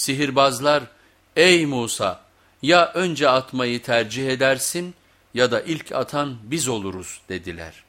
Sihirbazlar ey Musa ya önce atmayı tercih edersin ya da ilk atan biz oluruz dediler.